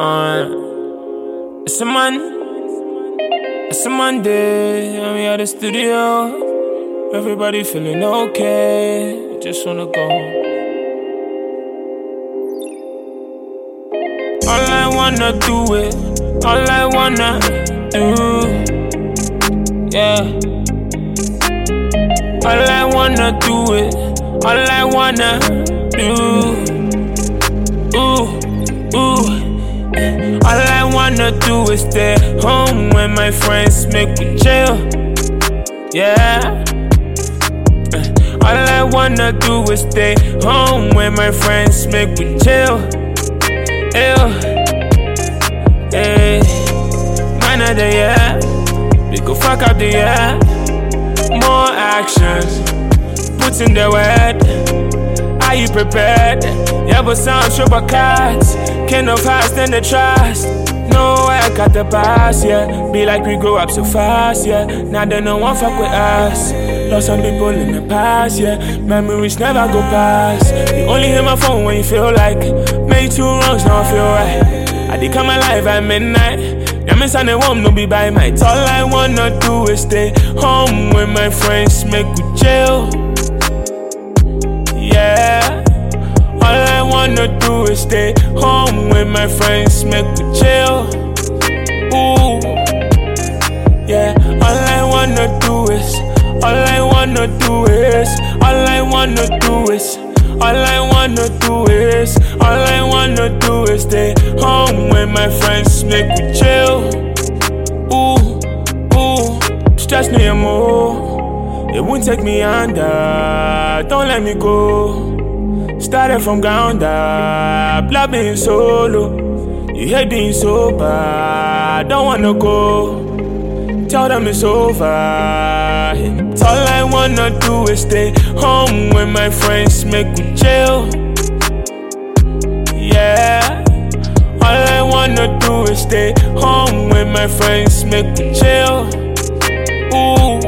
It's a man, it's a Monday, and we at the studio. Everybody feeling okay, just wanna go home. All I wanna do it, all I wanna do, yeah. All I wanna do it, all I wanna do, wanna do is stay home when my friends make me chill. Yeah. All I wanna do is stay home when my friends make me chill. Ew. Eh. Hey. Man of the year. We go fuck up the year. More actions. Put in the word. Are you prepared? Yeah, but sound sure but cards. Can't of hearts than the trust. No, I got the pass, yeah. Be like we grow up so fast, yeah. Now they no one fuck with us. Lost some people in the past, yeah. Memories never go past. You only hear my phone when you feel like made two wrongs, now I feel right. I did come alive at midnight. Yeah, me son won't no be by night. All I wanna do is stay home with my friends, make we chill. Yeah. All I wanna do is stay home with my friends, make we chill. Wanna do is, all I wanna do is, all I wanna do is, all I wanna do is stay home with my friends, make we chill. Ooh, ooh, stress me more. It won't take me under. Don't let me go. Started from ground up, love being solo. You hate being sober, don't wanna go. Tell them it's over. All I wanna do is stay home with my friends, make we chill. Yeah. All I wanna do is stay home with my friends, make we chill. Ooh.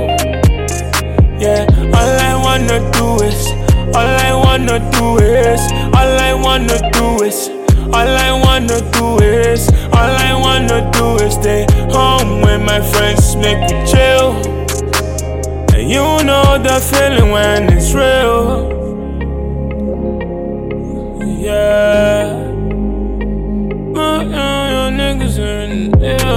Yeah. All I wanna do is. All I wanna do is, all I wanna do is, all I wanna do is, all I wanna do is stay home with my friends, make me chill. And you know the feeling when it's real. Yeah. My, uh, uh niggas are in there.